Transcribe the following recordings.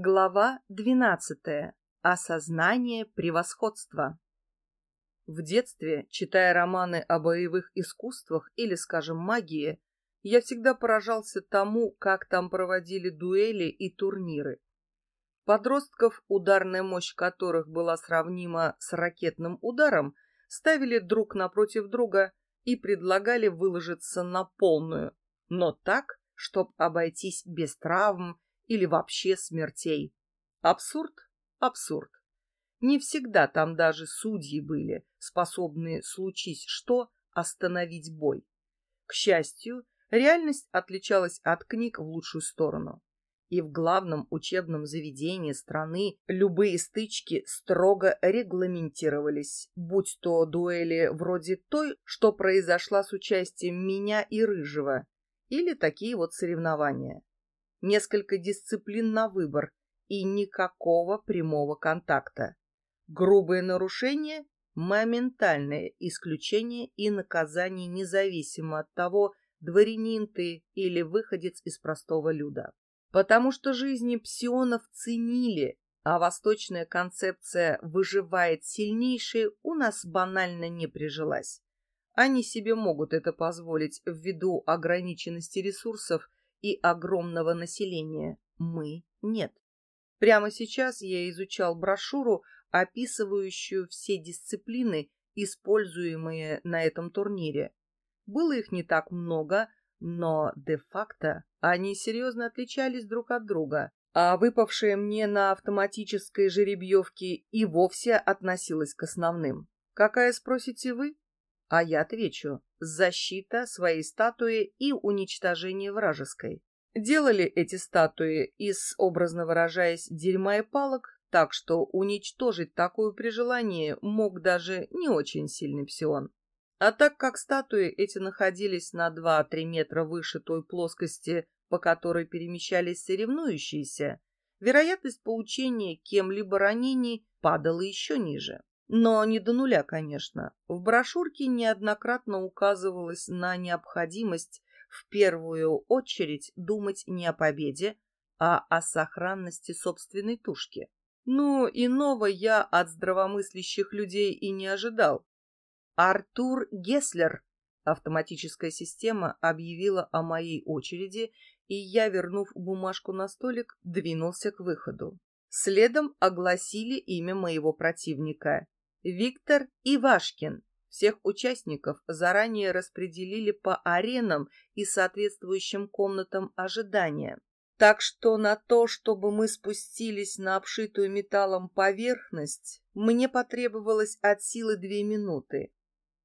Глава двенадцатая. Осознание превосходства. В детстве, читая романы о боевых искусствах или, скажем, магии, я всегда поражался тому, как там проводили дуэли и турниры. Подростков, ударная мощь которых была сравнима с ракетным ударом, ставили друг напротив друга и предлагали выложиться на полную, но так, чтобы обойтись без травм или вообще смертей. Абсурд? Абсурд. Не всегда там даже судьи были, способные случись что остановить бой. К счастью, реальность отличалась от книг в лучшую сторону. И в главном учебном заведении страны любые стычки строго регламентировались, будь то дуэли вроде той, что произошла с участием меня и Рыжего, или такие вот соревнования несколько дисциплин на выбор и никакого прямого контакта. Грубые нарушения – моментальное исключение и наказание независимо от того, дворянин ты или выходец из простого люда. Потому что жизни псионов ценили, а восточная концепция «выживает сильнейший» у нас банально не прижилась. Они себе могут это позволить ввиду ограниченности ресурсов и огромного населения. Мы — нет. Прямо сейчас я изучал брошюру, описывающую все дисциплины, используемые на этом турнире. Было их не так много, но де-факто они серьезно отличались друг от друга, а выпавшая мне на автоматической жеребьевке и вовсе относилась к основным. Какая, спросите вы? А я отвечу – защита своей статуи и уничтожение вражеской. Делали эти статуи из, образно выражаясь, дерьма и палок, так что уничтожить такую при желании мог даже не очень сильный псион. А так как статуи эти находились на 2-3 метра выше той плоскости, по которой перемещались соревнующиеся, вероятность получения кем-либо ранений падала еще ниже. Но не до нуля, конечно. В брошюрке неоднократно указывалось на необходимость в первую очередь думать не о победе, а о сохранности собственной тушки. Ну, иного я от здравомыслящих людей и не ожидал. Артур Геслер, автоматическая система, объявила о моей очереди, и я, вернув бумажку на столик, двинулся к выходу. Следом огласили имя моего противника Виктор Ивашкин. Всех участников заранее распределили по аренам и соответствующим комнатам ожидания. Так что на то, чтобы мы спустились на обшитую металлом поверхность, мне потребовалось от силы две минуты.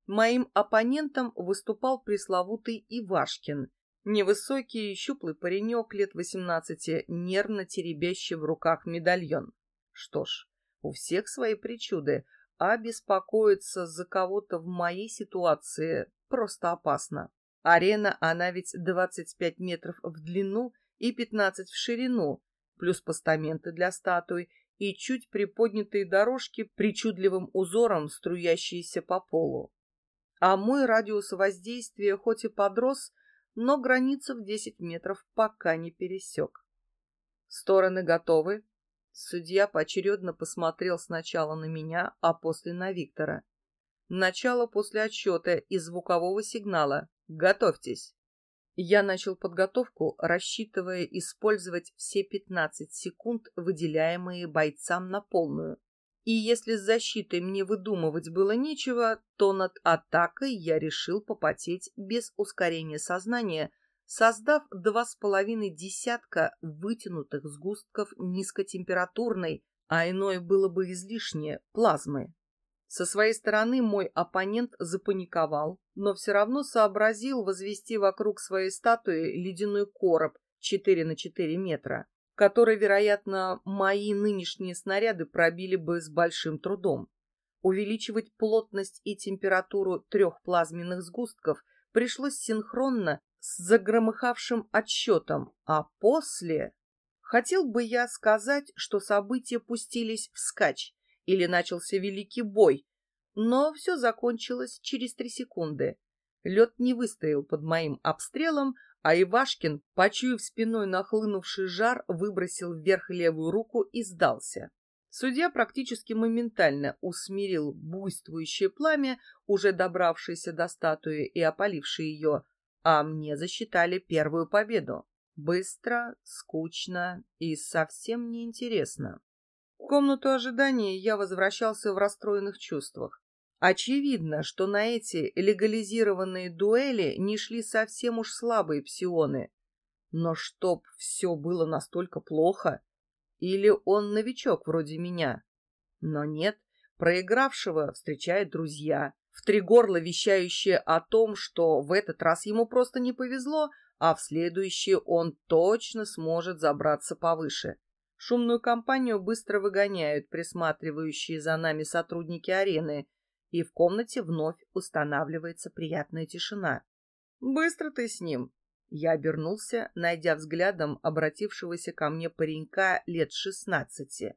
Моим оппонентом выступал пресловутый Ивашкин, невысокий щуплый паренек лет восемнадцати, нервно теребящий в руках медальон. Что ж, у всех свои причуды, а беспокоиться за кого-то в моей ситуации просто опасно. Арена, она ведь 25 метров в длину и 15 в ширину, плюс постаменты для статуй и чуть приподнятые дорожки причудливым узором, струящиеся по полу. А мой радиус воздействия хоть и подрос, но границу в 10 метров пока не пересек. Стороны готовы, Судья поочередно посмотрел сначала на меня, а после на Виктора. Начало после отсчета и звукового сигнала. Готовьтесь. Я начал подготовку, рассчитывая использовать все 15 секунд, выделяемые бойцам на полную. И если с защитой мне выдумывать было нечего, то над атакой я решил попотеть без ускорения сознания – создав два с половиной десятка вытянутых сгустков низкотемпературной, а иное было бы излишнее, плазмы. Со своей стороны мой оппонент запаниковал, но все равно сообразил возвести вокруг своей статуи ледяной короб 4 на 4 метра, который, вероятно, мои нынешние снаряды пробили бы с большим трудом. Увеличивать плотность и температуру трех плазменных сгустков пришлось синхронно с загромыхавшим отсчетом, а после... Хотел бы я сказать, что события пустились вскачь или начался великий бой, но все закончилось через три секунды. Лед не выстоял под моим обстрелом, а Ивашкин, почуяв спиной нахлынувший жар, выбросил вверх левую руку и сдался. Судья практически моментально усмирил буйствующее пламя, уже добравшееся до статуи и опалившее ее, а мне засчитали первую победу. Быстро, скучно и совсем неинтересно. В комнату ожидания я возвращался в расстроенных чувствах. Очевидно, что на эти легализированные дуэли не шли совсем уж слабые псионы. Но чтоб все было настолько плохо? Или он новичок вроде меня? Но нет, проигравшего встречают друзья, в три горла вещающие о том, что в этот раз ему просто не повезло, а в следующий он точно сможет забраться повыше. Шумную компанию быстро выгоняют присматривающие за нами сотрудники арены, и в комнате вновь устанавливается приятная тишина. «Быстро ты с ним!» Я обернулся, найдя взглядом обратившегося ко мне паренька лет шестнадцати.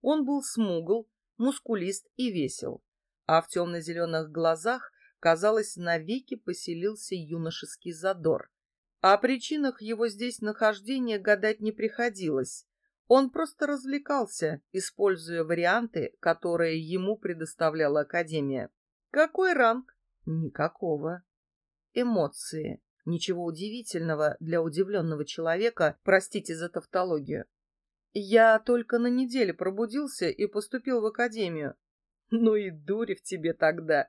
Он был смугл, мускулист и весел, а в темно-зеленых глазах, казалось, навеки поселился юношеский задор. О причинах его здесь нахождения гадать не приходилось. Он просто развлекался, используя варианты, которые ему предоставляла Академия. Какой ранг? Никакого. Эмоции. Ничего удивительного для удивленного человека, простите за тавтологию. Я только на неделе пробудился и поступил в Академию. Ну и дури в тебе тогда.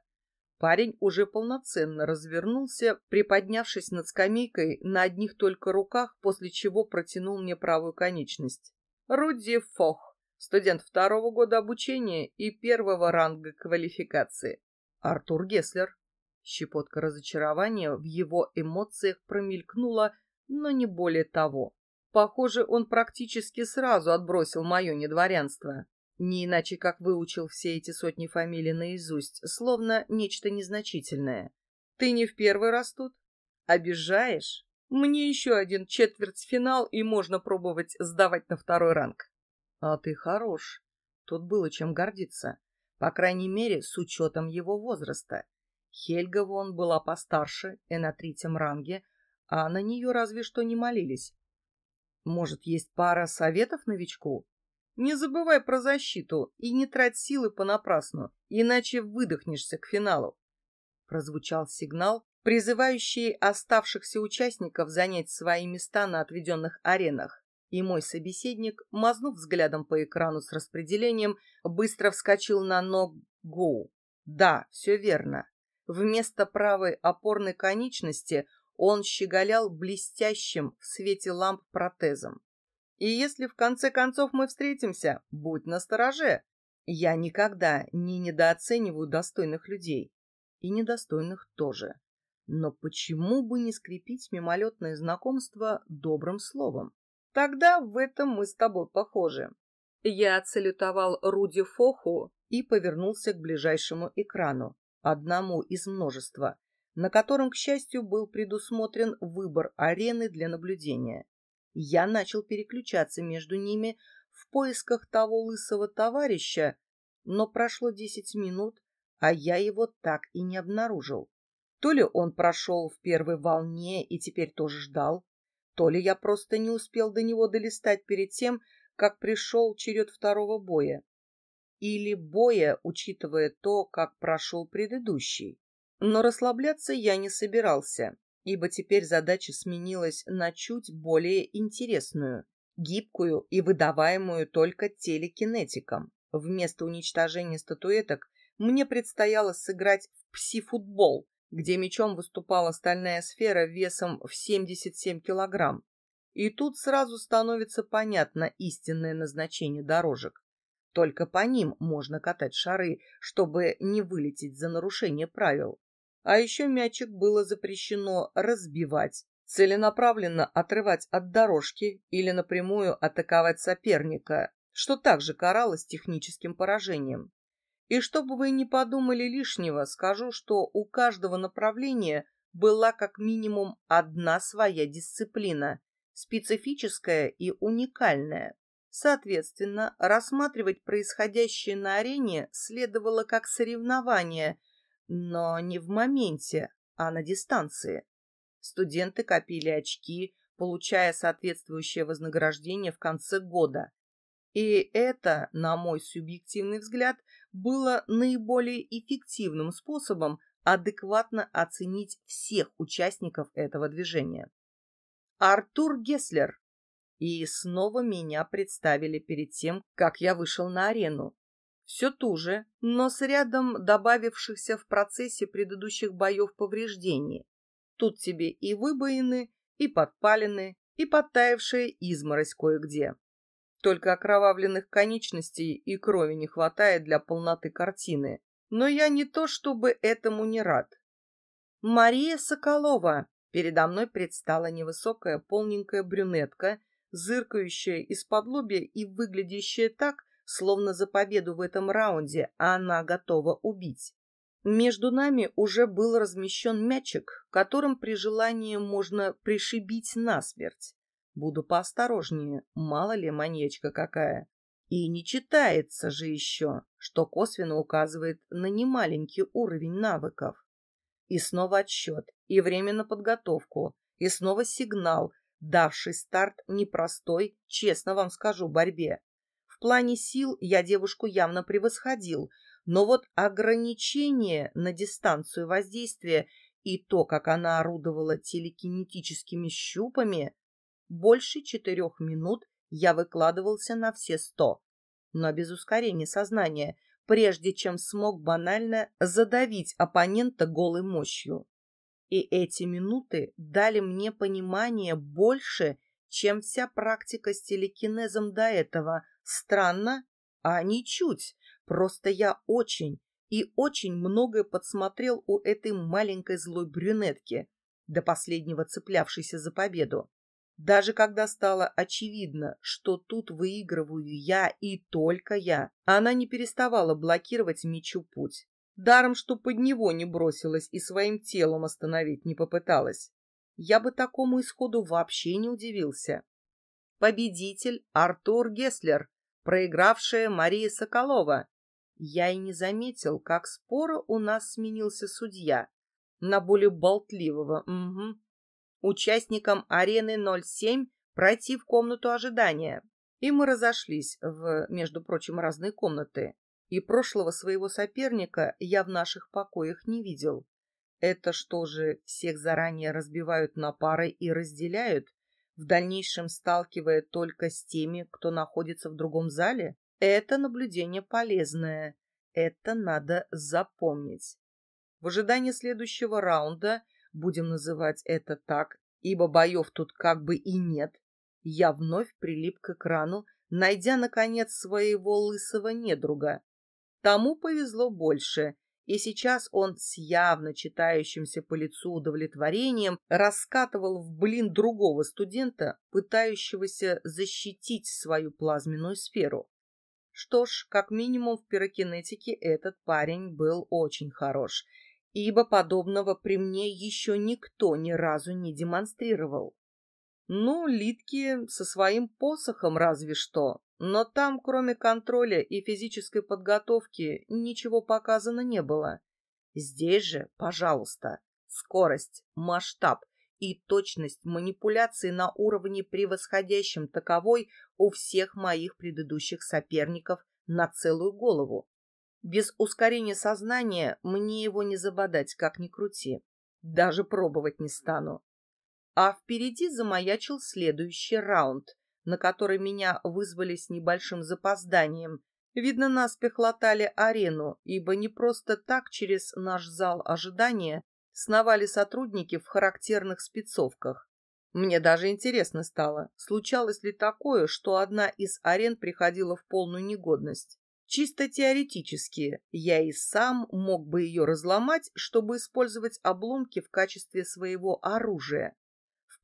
Парень уже полноценно развернулся, приподнявшись над скамейкой на одних только руках, после чего протянул мне правую конечность. Руди Фох, студент второго года обучения и первого ранга квалификации. Артур Геслер. Щепотка разочарования в его эмоциях промелькнула, но не более того. Похоже, он практически сразу отбросил мое недворянство. Не иначе, как выучил все эти сотни фамилий наизусть, словно нечто незначительное. Ты не в первый раз тут? Обижаешь? Мне еще один четвертьфинал, и можно пробовать сдавать на второй ранг. А ты хорош. Тут было чем гордиться. По крайней мере, с учетом его возраста. Хельга вон была постарше и на третьем ранге, а на нее разве что не молились. Может, есть пара советов новичку? Не забывай про защиту и не трать силы понапрасну, иначе выдохнешься к финалу. Прозвучал сигнал, призывающий оставшихся участников занять свои места на отведенных аренах. И мой собеседник, мазнув взглядом по экрану с распределением, быстро вскочил на ногу. Да, все верно. Вместо правой опорной конечности он щеголял блестящим в свете ламп протезом. И если в конце концов мы встретимся, будь настороже. Я никогда не недооцениваю достойных людей. И недостойных тоже. Но почему бы не скрепить мимолетное знакомство добрым словом? Тогда в этом мы с тобой похожи. Я отсалютовал Руди Фоху и повернулся к ближайшему экрану, одному из множества, на котором, к счастью, был предусмотрен выбор арены для наблюдения. Я начал переключаться между ними в поисках того лысого товарища, но прошло десять минут, а я его так и не обнаружил. То ли он прошел в первой волне и теперь тоже ждал, то ли я просто не успел до него долистать перед тем, как пришел черед второго боя. Или боя, учитывая то, как прошел предыдущий. Но расслабляться я не собирался ибо теперь задача сменилась на чуть более интересную, гибкую и выдаваемую только телекинетиком. Вместо уничтожения статуэток мне предстояло сыграть в пси-футбол, где мячом выступала стальная сфера весом в 77 килограмм. И тут сразу становится понятно истинное назначение дорожек. Только по ним можно катать шары, чтобы не вылететь за нарушение правил. А еще мячик было запрещено разбивать, целенаправленно отрывать от дорожки или напрямую атаковать соперника, что также каралось техническим поражением. И чтобы вы не подумали лишнего, скажу, что у каждого направления была как минимум одна своя дисциплина, специфическая и уникальная. Соответственно, рассматривать происходящее на арене следовало как соревнование – но не в моменте, а на дистанции. Студенты копили очки, получая соответствующее вознаграждение в конце года. И это, на мой субъективный взгляд, было наиболее эффективным способом адекватно оценить всех участников этого движения. Артур Геслер. И снова меня представили перед тем, как я вышел на арену. Все ту же, но с рядом добавившихся в процессе предыдущих боев повреждений. Тут тебе и выбоины, и подпалины, и подтаявшая изморозь кое-где. Только окровавленных конечностей и крови не хватает для полноты картины. Но я не то чтобы этому не рад. Мария Соколова. Передо мной предстала невысокая полненькая брюнетка, зыркающая из-под лобья и выглядящая так, словно за победу в этом раунде она готова убить. Между нами уже был размещен мячик, которым при желании можно пришибить насмерть. Буду поосторожнее, мало ли маньячка какая. И не читается же еще, что косвенно указывает на немаленький уровень навыков. И снова отсчет, и время на подготовку, и снова сигнал, давший старт непростой, честно вам скажу, борьбе. Плане сил я девушку явно превосходил, но вот ограничение на дистанцию воздействия и то, как она орудовала телекинетическими щупами, больше четырех минут я выкладывался на все сто, но без ускорения сознания, прежде чем смог банально задавить оппонента голой мощью. И эти минуты дали мне понимание больше, чем вся практика с телекинезом до этого. Странно, а ничуть. Просто я очень и очень многое подсмотрел у этой маленькой злой брюнетки, до последнего цеплявшейся за победу. Даже когда стало очевидно, что тут выигрываю я и только я, она не переставала блокировать мечу путь. Даром, что под него не бросилась и своим телом остановить не попыталась. Я бы такому исходу вообще не удивился. Победитель Артур Геслер, проигравшая Мария Соколова. Я и не заметил, как споро у нас сменился судья. На более болтливого, угу участникам арены 07 пройти в комнату ожидания. И мы разошлись в, между прочим, разные комнаты. И прошлого своего соперника я в наших покоях не видел. Это что же, всех заранее разбивают на пары и разделяют, в дальнейшем сталкивая только с теми, кто находится в другом зале? Это наблюдение полезное. Это надо запомнить. В ожидании следующего раунда будем называть это так, ибо боев тут как бы и нет, я вновь прилип к экрану, найдя, наконец, своего лысого недруга. Тому повезло больше, и сейчас он с явно читающимся по лицу удовлетворением раскатывал в блин другого студента, пытающегося защитить свою плазменную сферу. Что ж, как минимум в пирокинетике этот парень был очень хорош, ибо подобного при мне еще никто ни разу не демонстрировал. Ну, Литки со своим посохом разве что, но там, кроме контроля и физической подготовки, ничего показано не было. Здесь же, пожалуйста, скорость, масштаб и точность манипуляции на уровне превосходящем таковой у всех моих предыдущих соперников на целую голову. Без ускорения сознания мне его не забодать, как ни крути. Даже пробовать не стану. А впереди замаячил следующий раунд, на который меня вызвали с небольшим запозданием. Видно, наспех латали арену, ибо не просто так через наш зал ожидания сновали сотрудники в характерных спецовках. Мне даже интересно стало, случалось ли такое, что одна из арен приходила в полную негодность. Чисто теоретически я и сам мог бы ее разломать, чтобы использовать обломки в качестве своего оружия.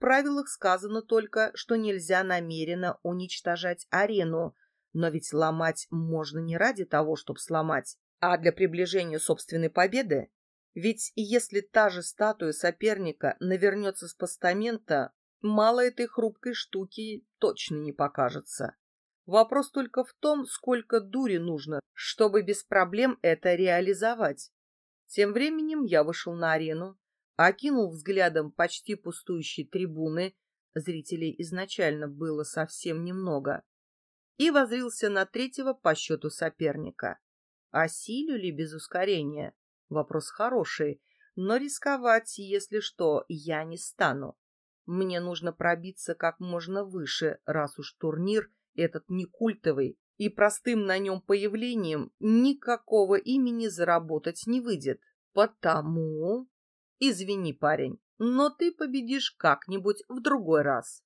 Правилах сказано только, что нельзя намеренно уничтожать арену, но ведь ломать можно не ради того, чтобы сломать, а для приближения собственной победы. Ведь если та же статуя соперника навернется с постамента, мало этой хрупкой штуки точно не покажется. Вопрос только в том, сколько дури нужно, чтобы без проблем это реализовать. Тем временем я вышел на арену. Окинул взглядом почти пустующие трибуны, зрителей изначально было совсем немного, и возрился на третьего по счету соперника. Осилю ли без ускорения? Вопрос хороший, но рисковать, если что, я не стану. Мне нужно пробиться как можно выше, раз уж турнир этот не культовый, и простым на нем появлением никакого имени заработать не выйдет. Потому... Извини, парень, но ты победишь как-нибудь в другой раз.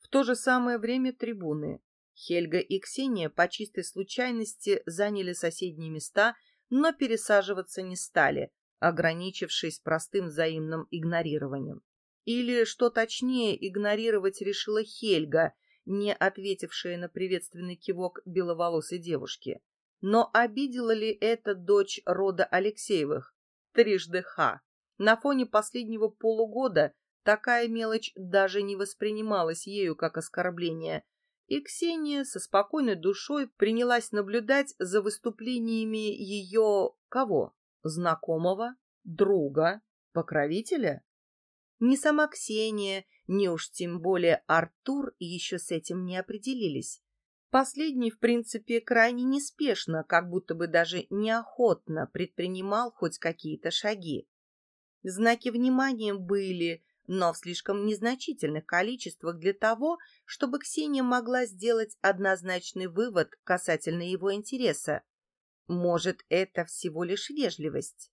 В то же самое время трибуны. Хельга и Ксения по чистой случайности заняли соседние места, но пересаживаться не стали, ограничившись простым взаимным игнорированием. Или, что точнее, игнорировать решила Хельга, не ответившая на приветственный кивок беловолосой девушки. Но обидела ли это дочь рода Алексеевых? Трижды ха. На фоне последнего полугода такая мелочь даже не воспринималась ею как оскорбление, и Ксения со спокойной душой принялась наблюдать за выступлениями ее кого? Знакомого? Друга? Покровителя? Ни сама Ксения, ни уж тем более Артур еще с этим не определились. Последний, в принципе, крайне неспешно, как будто бы даже неохотно предпринимал хоть какие-то шаги. Знаки внимания были, но в слишком незначительных количествах для того, чтобы Ксения могла сделать однозначный вывод касательно его интереса. Может, это всего лишь вежливость?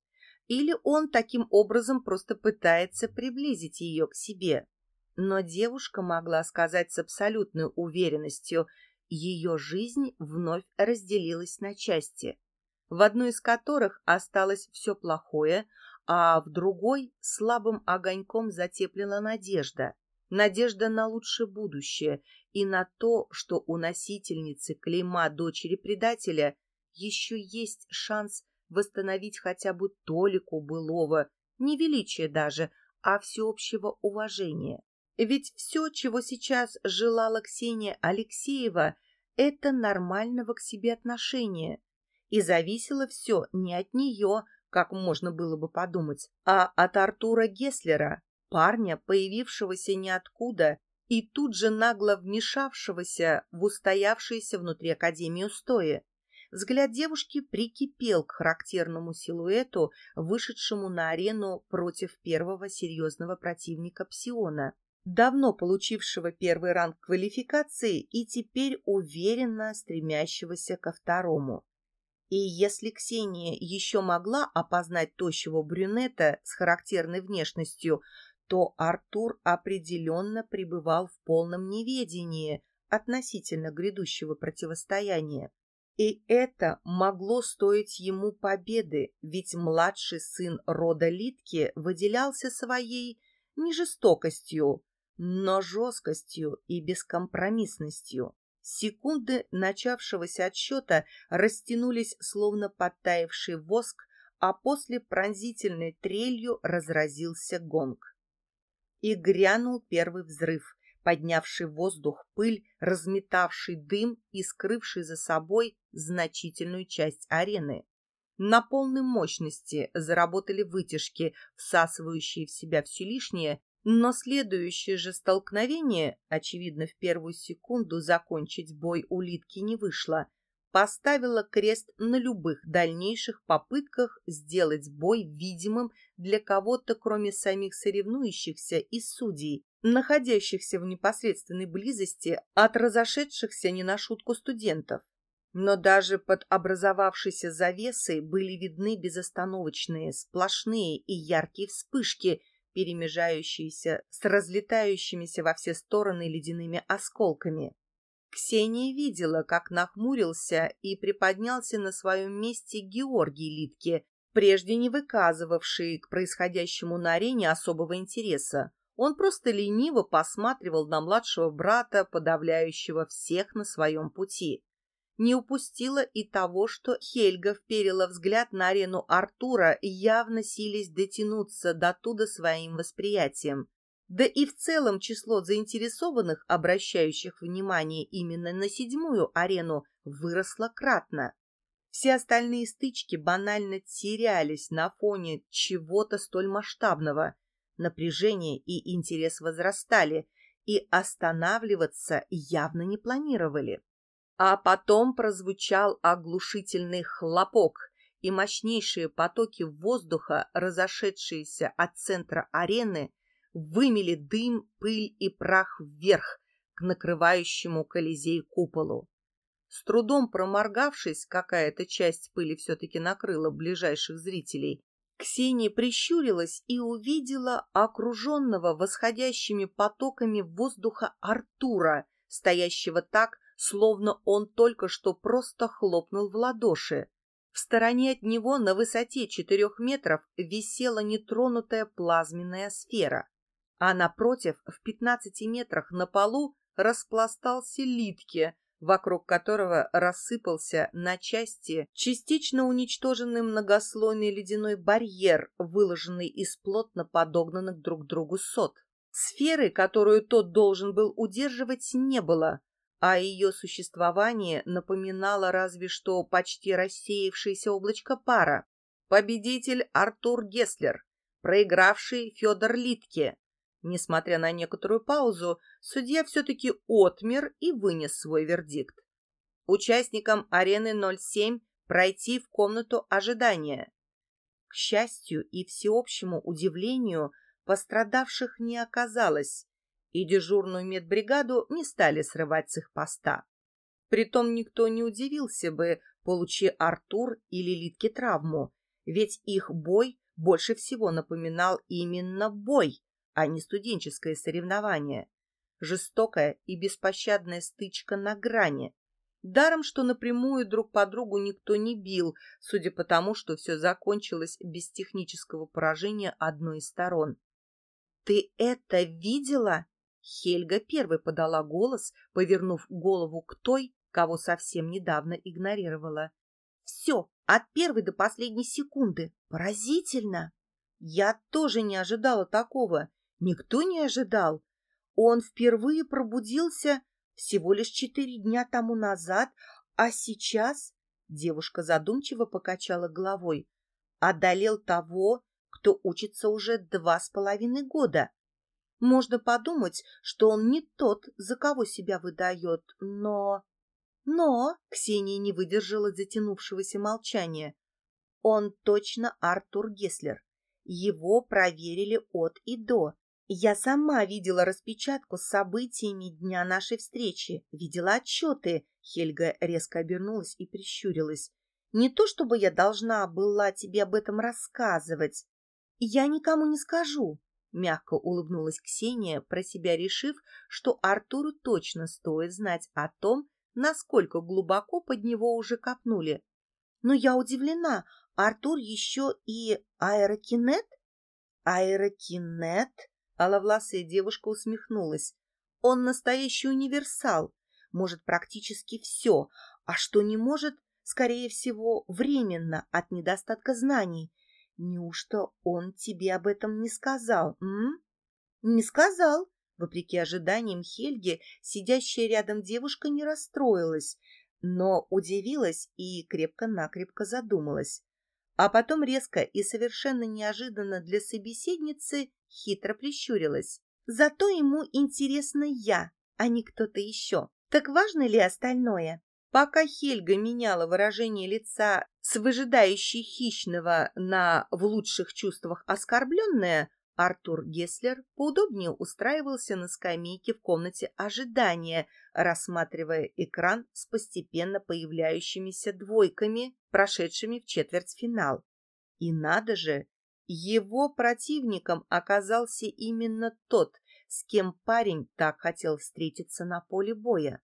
Или он таким образом просто пытается приблизить ее к себе? Но девушка могла сказать с абсолютной уверенностью, ее жизнь вновь разделилась на части, в одной из которых осталось все плохое, а в другой слабым огоньком затеплена надежда. Надежда на лучшее будущее и на то, что у носительницы клейма дочери предателя еще есть шанс восстановить хотя бы толику былого, не величия даже, а всеобщего уважения. Ведь все, чего сейчас желала Ксения Алексеева, это нормального к себе отношения. И зависело все не от нее, как можно было бы подумать, а от Артура Геслера, парня, появившегося ниоткуда и тут же нагло вмешавшегося в устоявшиеся внутри Академии устои. Взгляд девушки прикипел к характерному силуэту, вышедшему на арену против первого серьезного противника Псиона, давно получившего первый ранг квалификации и теперь уверенно стремящегося ко второму. И если Ксения еще могла опознать тощего брюнета с характерной внешностью, то Артур определенно пребывал в полном неведении относительно грядущего противостояния. И это могло стоить ему победы, ведь младший сын рода Литки выделялся своей не жестокостью, но жесткостью и бескомпромиссностью. Секунды начавшегося отсчета растянулись, словно подтаявший воск, а после пронзительной трелью разразился гонг. И грянул первый взрыв, поднявший в воздух пыль, разметавший дым и скрывший за собой значительную часть арены. На полной мощности заработали вытяжки, всасывающие в себя все лишнее, но следующее же столкновение, очевидно, в первую секунду закончить бой улитки не вышло, поставило крест на любых дальнейших попытках сделать бой видимым для кого-то, кроме самих соревнующихся и судей, находящихся в непосредственной близости от разошедшихся не на шутку студентов. Но даже под образовавшейся завесой были видны безостановочные, сплошные и яркие вспышки – перемежающиеся с разлетающимися во все стороны ледяными осколками. Ксения видела, как нахмурился и приподнялся на своем месте Георгий Литке, прежде не выказывавший к происходящему на арене особого интереса. Он просто лениво посматривал на младшего брата, подавляющего всех на своем пути не упустила и того, что Хельга вперила взгляд на арену Артура, явно сились дотянуться до туда своим восприятием. Да и в целом число заинтересованных, обращающих внимание именно на седьмую арену, выросло кратно. Все остальные стычки банально терялись на фоне чего-то столь масштабного. Напряжение и интерес возрастали, и останавливаться явно не планировали. А потом прозвучал оглушительный хлопок, и мощнейшие потоки воздуха, разошедшиеся от центра арены, вымели дым, пыль и прах вверх к накрывающему Колизей куполу. С трудом проморгавшись, какая-то часть пыли все-таки накрыла ближайших зрителей, Ксения прищурилась и увидела окруженного восходящими потоками воздуха Артура, стоящего так, словно он только что просто хлопнул в ладоши. В стороне от него на высоте четырех метров висела нетронутая плазменная сфера, а напротив, в пятнадцати метрах на полу, распластался Литке, вокруг которого рассыпался на части частично уничтоженный многослойный ледяной барьер, выложенный из плотно подогнанных друг к другу сот. Сферы, которую тот должен был удерживать, не было, а ее существование напоминало разве что почти рассеявшееся облачко пара. Победитель Артур Геслер, проигравший Федор Литке, Несмотря на некоторую паузу, судья все-таки отмер и вынес свой вердикт. Участникам арены 07 пройти в комнату ожидания. К счастью и всеобщему удивлению, пострадавших не оказалось, и дежурную медбригаду не стали срывать с их поста. Притом никто не удивился бы, получи Артур или Литке травму, ведь их бой больше всего напоминал именно бой, а не студенческое соревнование. Жестокая и беспощадная стычка на грани. Даром, что напрямую друг по другу никто не бил, судя по тому, что все закончилось без технического поражения одной из сторон. «Ты это видела?» Хельга первой подала голос, повернув голову к той, кого совсем недавно игнорировала. «Все, от первой до последней секунды. Поразительно!» «Я тоже не ожидала такого. Никто не ожидал. Он впервые пробудился всего лишь четыре дня тому назад, а сейчас девушка задумчиво покачала головой. Одолел того, кто учится уже два с половиной года. Можно подумать, что он не тот, за кого себя выдает, но... Но Ксения не выдержала затянувшегося молчания. Он точно Артур Геслер. Его проверили от и до. Я сама видела распечатку с событиями дня нашей встречи, видела отчеты. Хельга резко обернулась и прищурилась. Не то чтобы я должна была тебе об этом рассказывать. Я никому не скажу. Мягко улыбнулась Ксения, про себя решив, что Артуру точно стоит знать о том, насколько глубоко под него уже копнули. Но я удивлена, Артур еще и аэрокинет? Аэрокинет? Аловласая девушка усмехнулась. Он настоящий универсал, может практически все, а что не может, скорее всего, временно от недостатка знаний. Неужто он тебе об этом не сказал, м? Не сказал. Вопреки ожиданиям Хельги, сидящая рядом девушка не расстроилась, но удивилась и крепко-накрепко задумалась а потом резко и совершенно неожиданно для собеседницы хитро прищурилась. Зато ему интересна я, а не кто-то еще. Так важно ли остальное? Пока Хельга меняла выражение лица с выжидающей хищного на в лучших чувствах оскорбленное, Артур Геслер поудобнее устраивался на скамейке в комнате ожидания, рассматривая экран с постепенно появляющимися двойками, прошедшими в четвертьфинал. И надо же, его противником оказался именно тот, с кем парень так хотел встретиться на поле боя.